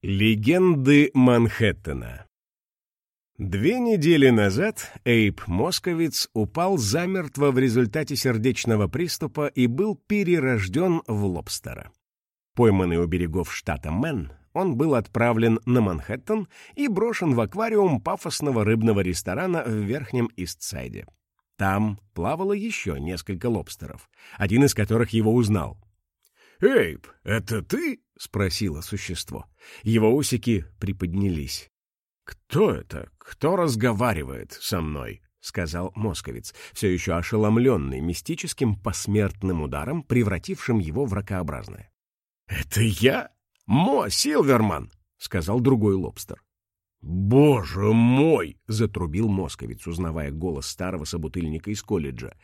Легенды Манхэттена Две недели назад Эйп Московиц упал замертво в результате сердечного приступа и был перерожден в лобстера. Пойманный у берегов штата Мэн, он был отправлен на Манхэттен и брошен в аквариум пафосного рыбного ресторана в Верхнем Истсайде. Там плавало еще несколько лобстеров, один из которых его узнал. «Эйп, это ты?» — спросило существо. Его усики приподнялись. «Кто это? Кто разговаривает со мной?» — сказал московец, все еще ошеломленный мистическим посмертным ударом, превратившим его в ракообразное. «Это я? Мо Силверман!» — сказал другой лобстер. «Боже мой!» — затрубил московец, узнавая голос старого собутыльника из колледжа.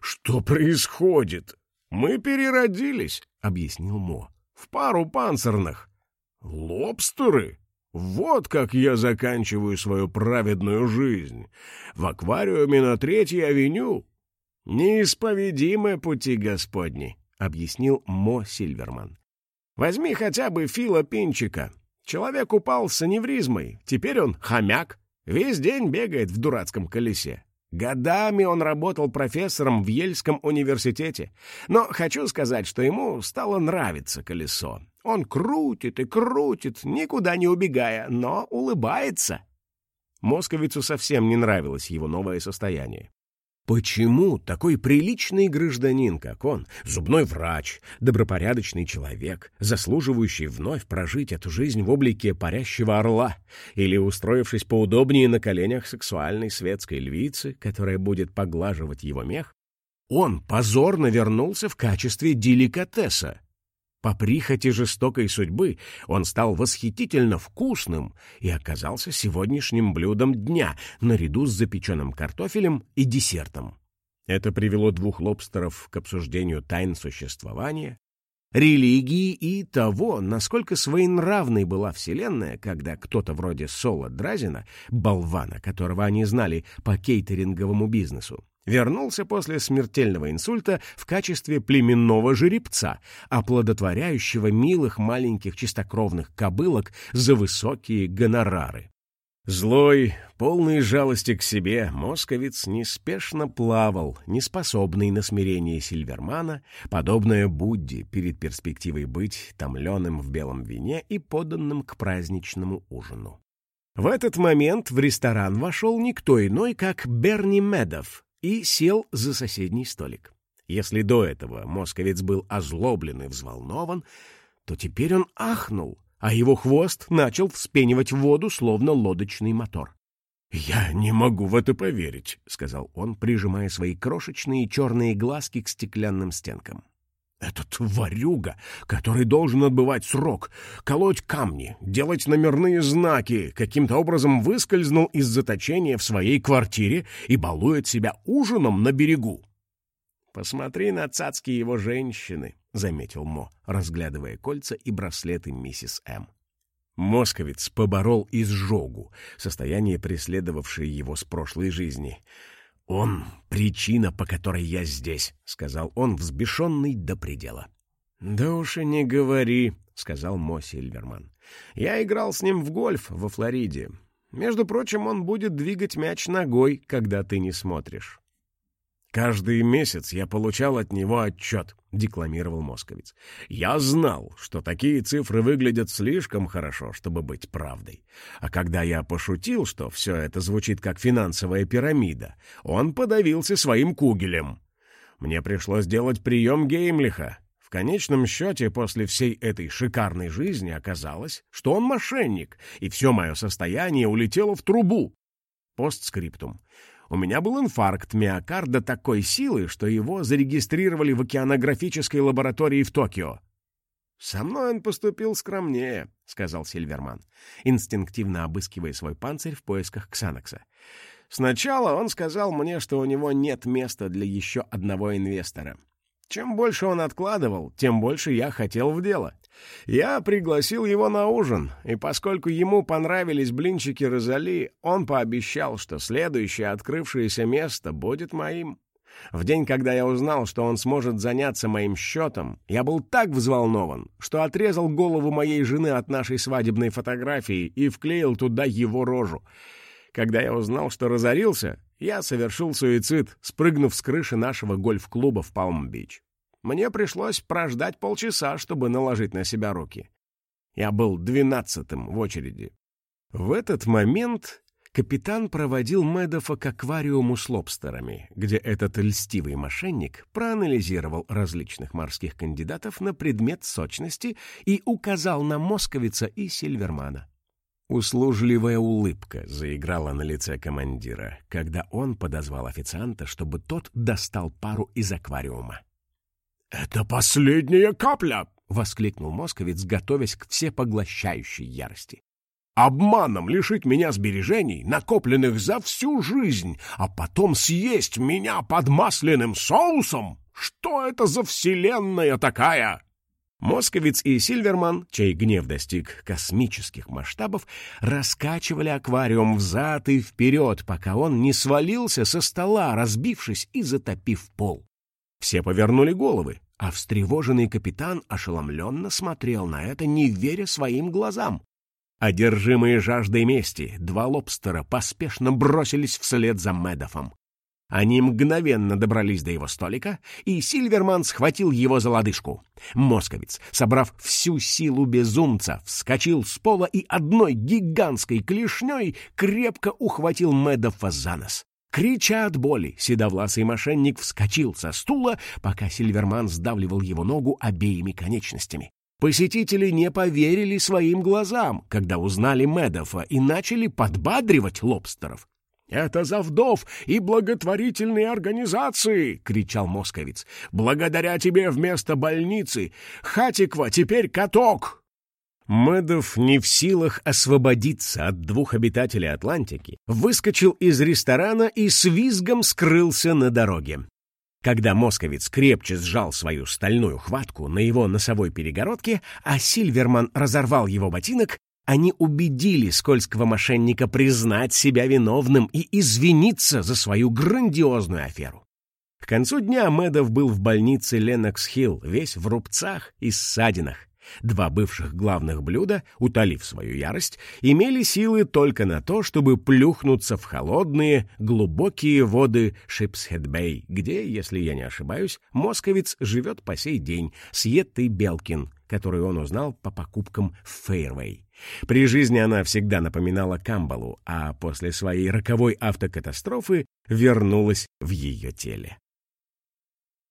«Что происходит? Мы переродились!» — объяснил Мо. «В пару панцирных. Лобстеры? Вот как я заканчиваю свою праведную жизнь. В аквариуме на Третьей авеню. Неисповедимы пути Господни, — объяснил Мо Сильверман. Возьми хотя бы Фила Пинчика. Человек упал с аневризмой, теперь он хомяк, весь день бегает в дурацком колесе. Годами он работал профессором в Ельском университете. Но хочу сказать, что ему стало нравиться колесо. Он крутит и крутит, никуда не убегая, но улыбается. Московицу совсем не нравилось его новое состояние. Почему такой приличный гражданин, как он, зубной врач, добропорядочный человек, заслуживающий вновь прожить эту жизнь в облике парящего орла или устроившись поудобнее на коленях сексуальной светской львицы, которая будет поглаживать его мех, он позорно вернулся в качестве деликатеса, по прихоти жестокой судьбы он стал восхитительно вкусным и оказался сегодняшним блюдом дня наряду с запеченным картофелем и десертом. Это привело двух лобстеров к обсуждению тайн существования, религии и того, насколько своенравной была Вселенная, когда кто-то вроде Соло Дразина, болвана, которого они знали по кейтеринговому бизнесу, вернулся после смертельного инсульта в качестве племенного жеребца, оплодотворяющего милых маленьких чистокровных кобылок за высокие гонорары. Злой, полный жалости к себе, московец неспешно плавал, неспособный на смирение Сильвермана, подобное Будде перед перспективой быть томленым в белом вине и поданным к праздничному ужину. В этот момент в ресторан вошел никто иной, как Берни Медов, и сел за соседний столик. Если до этого московец был озлоблен и взволнован, то теперь он ахнул, а его хвост начал вспенивать воду, словно лодочный мотор. «Я не могу в это поверить», — сказал он, прижимая свои крошечные черные глазки к стеклянным стенкам. Этот ворюга, который должен отбывать срок, колоть камни, делать номерные знаки, каким-то образом выскользнул из заточения в своей квартире и балует себя ужином на берегу. «Посмотри на цацки его женщины», — заметил Мо, разглядывая кольца и браслеты миссис М. Московец поборол изжогу, состояние, преследовавшее его с прошлой жизни — «Он — причина, по которой я здесь», — сказал он, взбешенный до предела. «Да уж и не говори», — сказал Мо Сильверман. «Я играл с ним в гольф во Флориде. Между прочим, он будет двигать мяч ногой, когда ты не смотришь». «Каждый месяц я получал от него отчет», — декламировал московец. «Я знал, что такие цифры выглядят слишком хорошо, чтобы быть правдой. А когда я пошутил, что все это звучит как финансовая пирамида, он подавился своим кугелем. Мне пришлось делать прием Геймлиха. В конечном счете, после всей этой шикарной жизни оказалось, что он мошенник, и все мое состояние улетело в трубу. Постскриптум. У меня был инфаркт миокарда такой силы, что его зарегистрировали в океанографической лаборатории в Токио. «Со мной он поступил скромнее», — сказал Сильверман, инстинктивно обыскивая свой панцирь в поисках Ксанакса. «Сначала он сказал мне, что у него нет места для еще одного инвестора. Чем больше он откладывал, тем больше я хотел в дело. Я пригласил его на ужин, и поскольку ему понравились блинчики Розали, он пообещал, что следующее открывшееся место будет моим. В день, когда я узнал, что он сможет заняться моим счетом, я был так взволнован, что отрезал голову моей жены от нашей свадебной фотографии и вклеил туда его рожу. Когда я узнал, что разорился, я совершил суицид, спрыгнув с крыши нашего гольф-клуба в Палм-Бич. Мне пришлось прождать полчаса, чтобы наложить на себя руки. Я был двенадцатым в очереди. В этот момент капитан проводил Медофа к аквариуму с лобстерами, где этот льстивый мошенник проанализировал различных морских кандидатов на предмет сочности и указал на московица и сильвермана. Услужливая улыбка заиграла на лице командира, когда он подозвал официанта, чтобы тот достал пару из аквариума. «Это последняя капля!» — воскликнул московец, готовясь к всепоглощающей ярости. «Обманом лишить меня сбережений, накопленных за всю жизнь, а потом съесть меня под масляным соусом? Что это за вселенная такая?» Московиц и Сильверман, чей гнев достиг космических масштабов, раскачивали аквариум взад и вперед, пока он не свалился со стола, разбившись и затопив пол. Все повернули головы, а встревоженный капитан ошеломленно смотрел на это, не веря своим глазам. Одержимые жаждой мести, два лобстера поспешно бросились вслед за Медофом. Они мгновенно добрались до его столика, и Сильверман схватил его за лодыжку. Московец, собрав всю силу безумца, вскочил с пола и одной гигантской клешней крепко ухватил Медофа за нос. Крича от боли, седовласый мошенник вскочил со стула, пока Сильверман сдавливал его ногу обеими конечностями. Посетители не поверили своим глазам, когда узнали Медофа и начали подбадривать лобстеров. «Это за вдов и благотворительные организации!» — кричал московец. «Благодаря тебе вместо больницы Хатиква теперь каток!» Мэдов, не в силах освободиться от двух обитателей Атлантики, выскочил из ресторана и с визгом скрылся на дороге. Когда Московиц крепче сжал свою стальную хватку на его носовой перегородке, а Сильверман разорвал его ботинок, они убедили скользкого мошенника признать себя виновным и извиниться за свою грандиозную аферу. К концу дня Мэдов был в больнице Ленокс-Хилл, весь в рубцах и ссадинах. Два бывших главных блюда, утолив свою ярость, имели силы только на то, чтобы плюхнуться в холодные, глубокие воды Шипсхед-Бэй, где, если я не ошибаюсь, Московиц живет по сей день с Еттой Белкин, которую он узнал по покупкам в Фейрвей. При жизни она всегда напоминала Камбалу, а после своей роковой автокатастрофы вернулась в ее теле.